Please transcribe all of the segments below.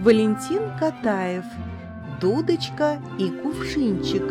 Валентин Катаев Дудочка и кувшинчик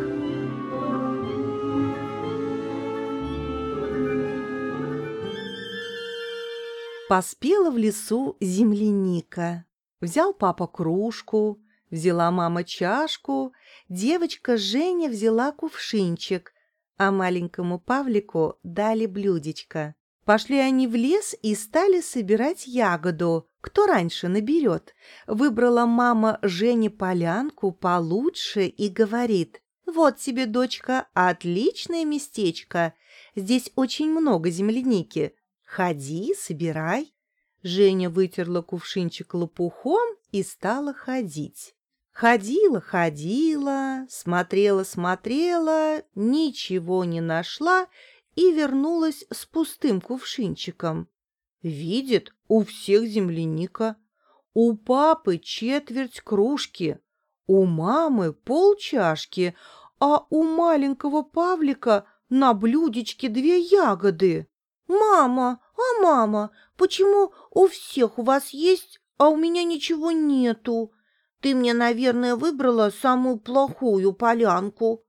Поспела в лесу земляника. Взял папа кружку, взяла мама чашку, девочка Женя взяла кувшинчик, а маленькому Павлику дали блюдечко. Пошли они в лес и стали собирать ягоду, кто раньше наберет. Выбрала мама Жене полянку получше и говорит, «Вот тебе, дочка, отличное местечко. Здесь очень много земляники. Ходи, собирай». Женя вытерла кувшинчик лопухом и стала ходить. Ходила, ходила, смотрела, смотрела, ничего не нашла и вернулась с пустым кувшинчиком. Видит, у всех земляника, у папы четверть кружки, у мамы полчашки, а у маленького Павлика на блюдечке две ягоды. «Мама, а мама, почему у всех у вас есть, а у меня ничего нету? Ты мне, наверное, выбрала самую плохую полянку».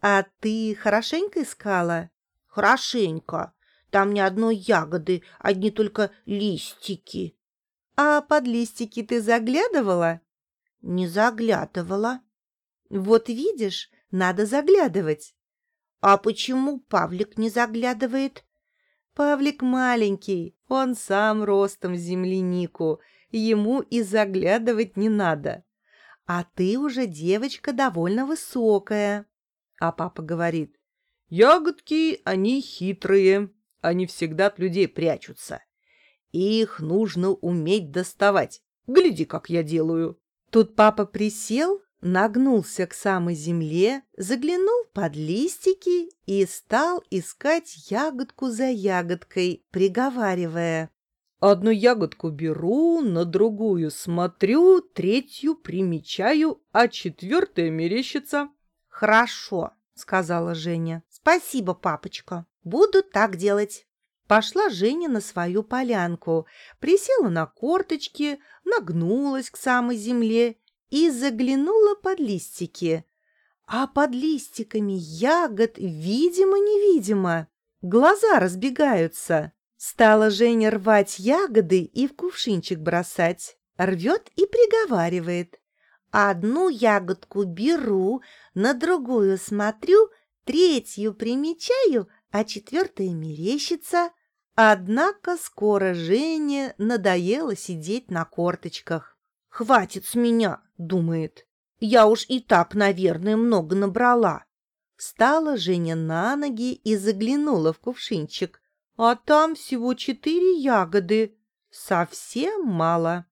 «А ты хорошенько искала?» «Хорошенько. Там ни одной ягоды, одни только листики. А под листики ты заглядывала? Не заглядывала. Вот видишь, надо заглядывать. А почему Павлик не заглядывает? Павлик маленький, он сам ростом землянику, ему и заглядывать не надо. А ты уже девочка довольно высокая. А папа говорит, ягодки, они хитрые, они всегда от людей прячутся. Их нужно уметь доставать. Гляди, как я делаю. Тут папа присел, нагнулся к самой земле, заглянул под листики и стал искать ягодку за ягодкой, приговаривая. Одну ягодку беру, на другую смотрю, третью примечаю, а четвертая мерещится. «Хорошо», — сказала Женя. «Спасибо, папочка». Буду так делать. Пошла Женя на свою полянку, присела на корточки, нагнулась к самой земле и заглянула под листики. А под листиками ягод видимо-невидимо. Глаза разбегаются. Стала Женя рвать ягоды и в кувшинчик бросать. Рвет и приговаривает. Одну ягодку беру, на другую смотрю, третью примечаю, а четвертая мерещится. Однако скоро Жене надоело сидеть на корточках. «Хватит с меня!» — думает. «Я уж и так, наверное, много набрала». Встала Женя на ноги и заглянула в кувшинчик. А там всего четыре ягоды. Совсем мало.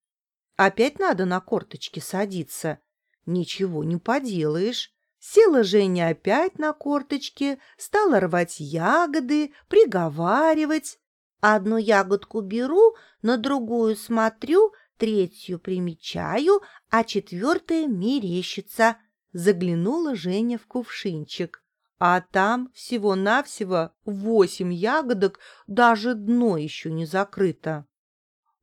Опять надо на корточки садиться. Ничего не поделаешь. Села Женя опять на корточки, стала рвать ягоды, приговаривать. Одну ягодку беру, на другую смотрю, третью примечаю, а четвертая мерещится. Заглянула Женя в кувшинчик. А там всего-навсего восемь ягодок, даже дно еще не закрыто.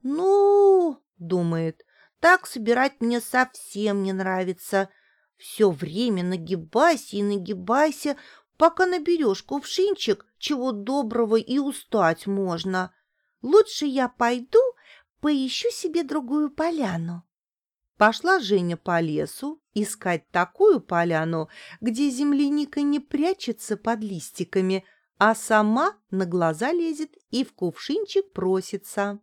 «Ну, — думает, — так собирать мне совсем не нравится. Все время нагибайся и нагибайся, пока наберешь кувшинчик, чего доброго и устать можно. Лучше я пойду, поищу себе другую поляну. Пошла Женя по лесу искать такую поляну, где земляника не прячется под листиками, а сама на глаза лезет и в кувшинчик просится.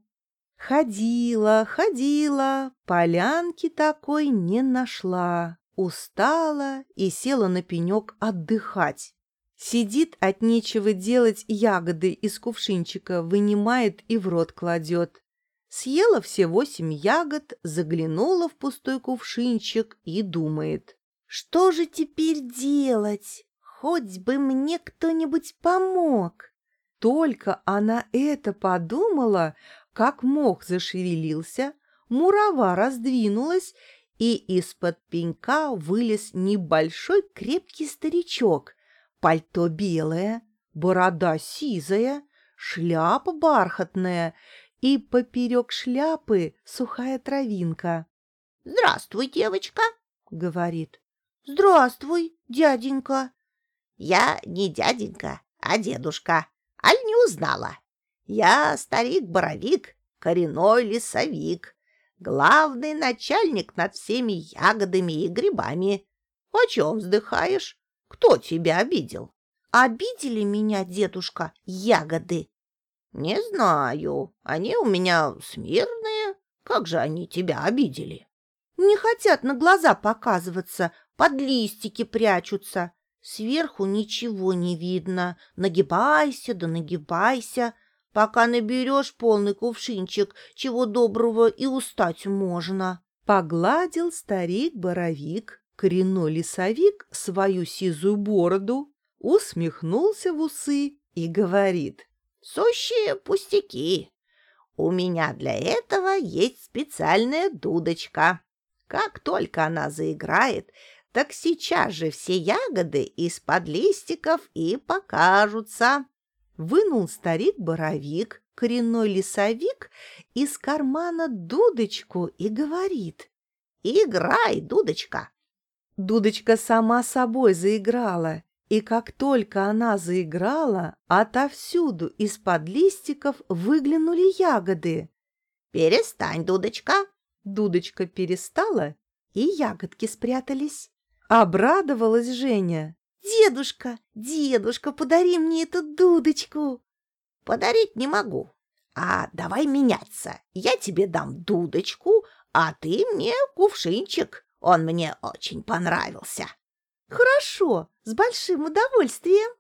Ходила, ходила, полянки такой не нашла. Устала и села на пенек отдыхать. Сидит от нечего делать ягоды из кувшинчика, вынимает и в рот кладет. Съела все восемь ягод, заглянула в пустой кувшинчик и думает. Что же теперь делать? Хоть бы мне кто-нибудь помог. Только она это подумала, как мох зашевелился, мурава раздвинулась, и из-под пенька вылез небольшой крепкий старичок. Пальто белое, борода сизая, шляпа бархатная и поперек шляпы сухая травинка. «Здравствуй, девочка», — говорит. «Здравствуй, дяденька». «Я не дяденька, а дедушка. Аль не узнала? Я старик-боровик, коренной лесовик, главный начальник над всеми ягодами и грибами. О чем вздыхаешь? Кто тебя обидел?» «Обидели меня, дедушка, ягоды?» «Не знаю. Они у меня смирные. Как же они тебя обидели?» Не хотят на глаза показываться, под листики прячутся. Сверху ничего не видно. Нагибайся да нагибайся, пока наберешь полный кувшинчик, чего доброго и устать можно. Погладил старик-боровик, коренной лесовик, свою сизую бороду, усмехнулся в усы и говорит. «Сущие пустяки. У меня для этого есть специальная дудочка. Как только она заиграет, так сейчас же все ягоды из-под листиков и покажутся. Вынул старик-боровик, коренной лесовик, из кармана дудочку и говорит. «Играй, дудочка!» Дудочка сама собой заиграла, и как только она заиграла, отовсюду из-под листиков выглянули ягоды. «Перестань, дудочка!» Дудочка перестала, и ягодки спрятались. Обрадовалась Женя. «Дедушка, дедушка, подари мне эту дудочку!» «Подарить не могу. А давай меняться. Я тебе дам дудочку, а ты мне кувшинчик. Он мне очень понравился». «Хорошо, с большим удовольствием!»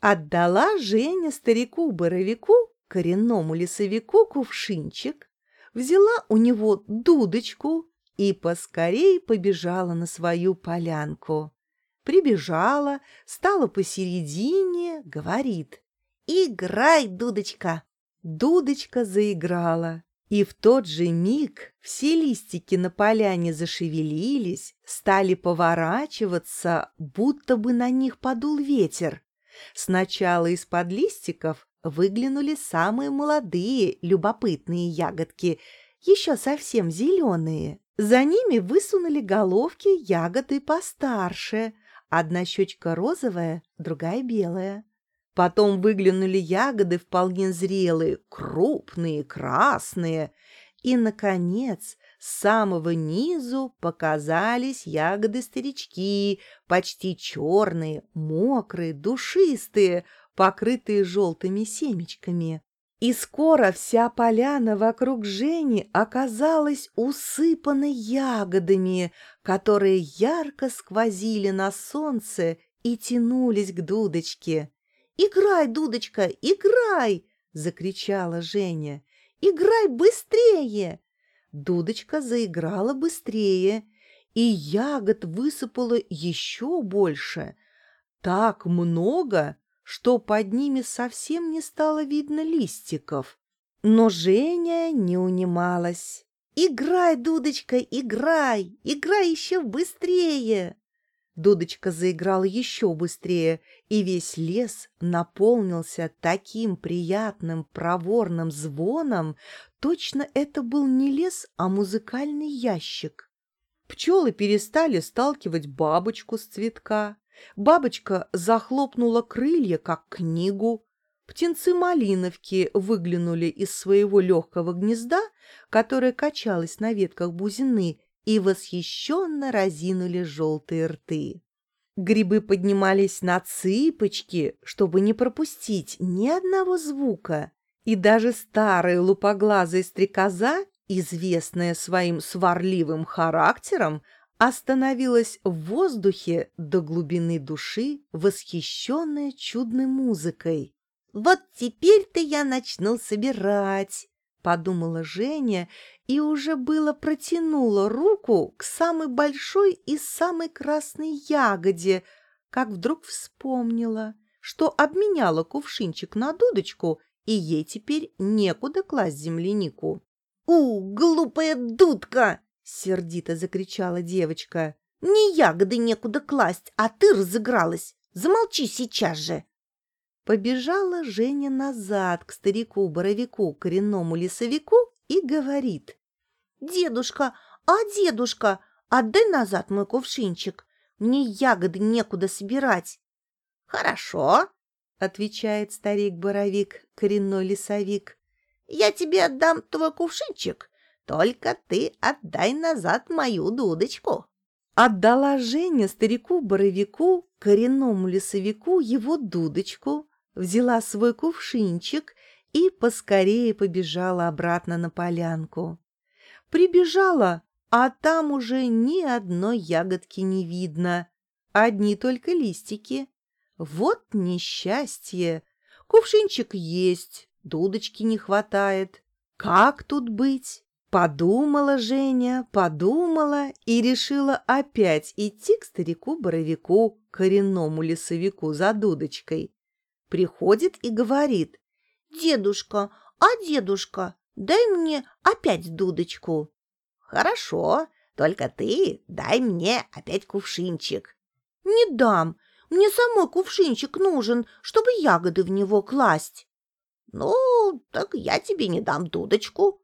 Отдала Женя старику-боровику, коренному лесовику, кувшинчик, взяла у него дудочку и поскорей побежала на свою полянку. Прибежала, стала посередине, говорит «Играй, дудочка!» Дудочка заиграла, и в тот же миг все листики на поляне зашевелились, стали поворачиваться, будто бы на них подул ветер. Сначала из-под листиков выглянули самые молодые любопытные ягодки, еще совсем зеленые. За ними высунули головки ягоды постарше, одна щечка розовая, другая белая. Потом выглянули ягоды вполне зрелые, крупные, красные. И, наконец, с самого низу показались ягоды-старички, почти черные, мокрые, душистые, покрытые желтыми семечками. И скоро вся поляна вокруг Жени оказалась усыпанной ягодами, которые ярко сквозили на солнце и тянулись к дудочке. «Играй, дудочка, играй!» — закричала Женя. «Играй быстрее!» Дудочка заиграла быстрее, и ягод высыпало еще больше. Так много, что под ними совсем не стало видно листиков. Но Женя не унималась. «Играй, Дудочка, играй! Играй еще быстрее!» Дудочка заиграла еще быстрее, и весь лес наполнился таким приятным проворным звоном, точно это был не лес, а музыкальный ящик. Пчелы перестали сталкивать бабочку с цветка, Бабочка захлопнула крылья, как книгу. Птенцы малиновки выглянули из своего легкого гнезда, которое качалось на ветках бузины, и восхищенно разинули желтые рты. Грибы поднимались на цыпочки, чтобы не пропустить ни одного звука, и даже старая лупоглазая стрекоза, известная своим сварливым характером, остановилась в воздухе до глубины души, восхищенная чудной музыкой. «Вот теперь-то я начну собирать», — подумала Женя и уже было протянула руку к самой большой и самой красной ягоде, как вдруг вспомнила, что обменяла кувшинчик на дудочку, и ей теперь некуда класть землянику. «У, глупая дудка!» Сердито закричала девочка. «Мне ягоды некуда класть, а ты разыгралась! Замолчи сейчас же!» Побежала Женя назад к старику-боровику, коренному лесовику, и говорит. «Дедушка, А, дедушка, отдай назад мой кувшинчик. Мне ягоды некуда собирать. Хорошо, отвечает старик-боровик, коренной лесовик. Я тебе отдам твой кувшинчик, только ты отдай назад мою дудочку. Отдала Женя старику-боровику, коренному лесовику, его дудочку, взяла свой кувшинчик и поскорее побежала обратно на полянку. Прибежала, а там уже ни одной ягодки не видно, одни только листики. Вот несчастье! Кувшинчик есть, дудочки не хватает. Как тут быть? Подумала Женя, подумала и решила опять идти к старику-боровику, коренному лесовику за дудочкой. Приходит и говорит, «Дедушка, а дедушка, дай мне опять дудочку». «Хорошо, только ты дай мне опять кувшинчик». «Не дам, мне самой кувшинчик нужен, чтобы ягоды в него класть». «Ну, так я тебе не дам дудочку».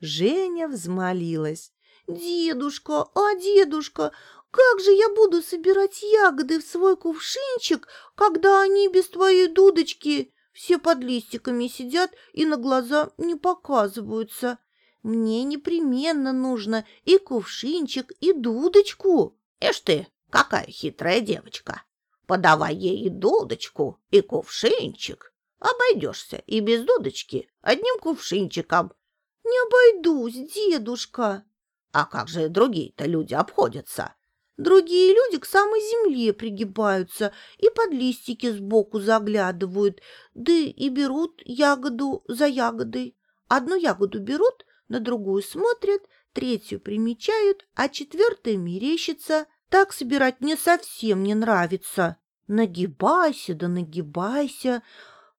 Женя взмолилась. «Дедушка, а дедушка, как же я буду собирать ягоды в свой кувшинчик, когда они без твоей дудочки все под листиками сидят и на глаза не показываются? Мне непременно нужно и кувшинчик, и дудочку». «Ишь ты, какая хитрая девочка! Подавай ей и дудочку, и кувшинчик. Обойдешься и без дудочки, одним кувшинчиком». «Не обойдусь, дедушка». «А как же другие-то люди обходятся?» Другие люди к самой земле пригибаются и под листики сбоку заглядывают, да и берут ягоду за ягодой. Одну ягоду берут, на другую смотрят, третью примечают, а четвертая мерещится. Так собирать мне совсем не нравится. Нагибайся да нагибайся,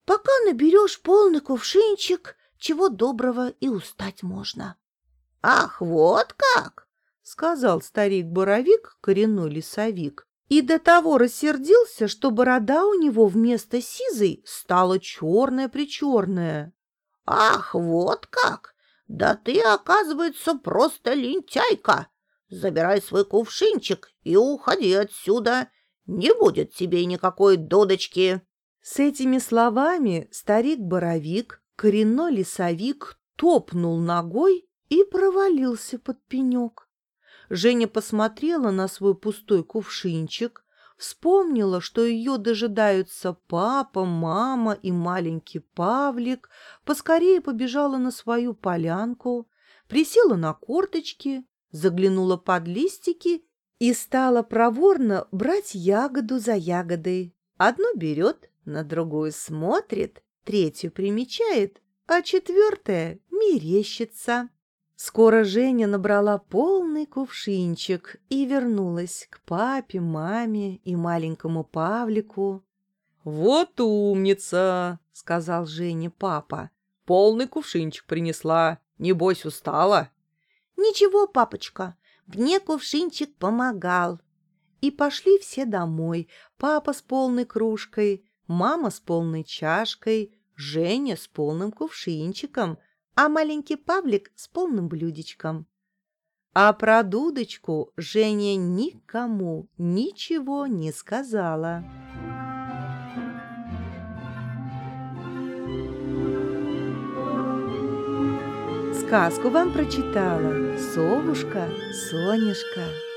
пока наберешь полный кувшинчик, чего доброго и устать можно. — Ах, вот как! — сказал старик-боровик, коренной лесовик, и до того рассердился, что борода у него вместо сизой стала черная-причерная. — Ах, вот как! Да ты, оказывается, просто лентяйка! Забирай свой кувшинчик и уходи отсюда. Не будет тебе никакой дудочки. С этими словами старик-боровик, коренной лесовик, топнул ногой и провалился под пенек. Женя посмотрела на свой пустой кувшинчик, вспомнила, что ее дожидаются папа, мама и маленький Павлик, поскорее побежала на свою полянку, присела на корточки, заглянула под листики и стала проворно брать ягоду за ягодой. Одну берет, на другую смотрит, третью примечает, а четвертая мерещится. Скоро Женя набрала полный кувшинчик и вернулась к папе, маме и маленькому Павлику. «Вот умница!» — сказал Жене папа. «Полный кувшинчик принесла. Небось, устала?» «Ничего, папочка, мне кувшинчик помогал». И пошли все домой. Папа с полной кружкой, мама с полной чашкой, Женя с полным кувшинчиком — а маленький Павлик с полным блюдечком. А про дудочку Женя никому ничего не сказала. Сказку вам прочитала совушка Сонюшка.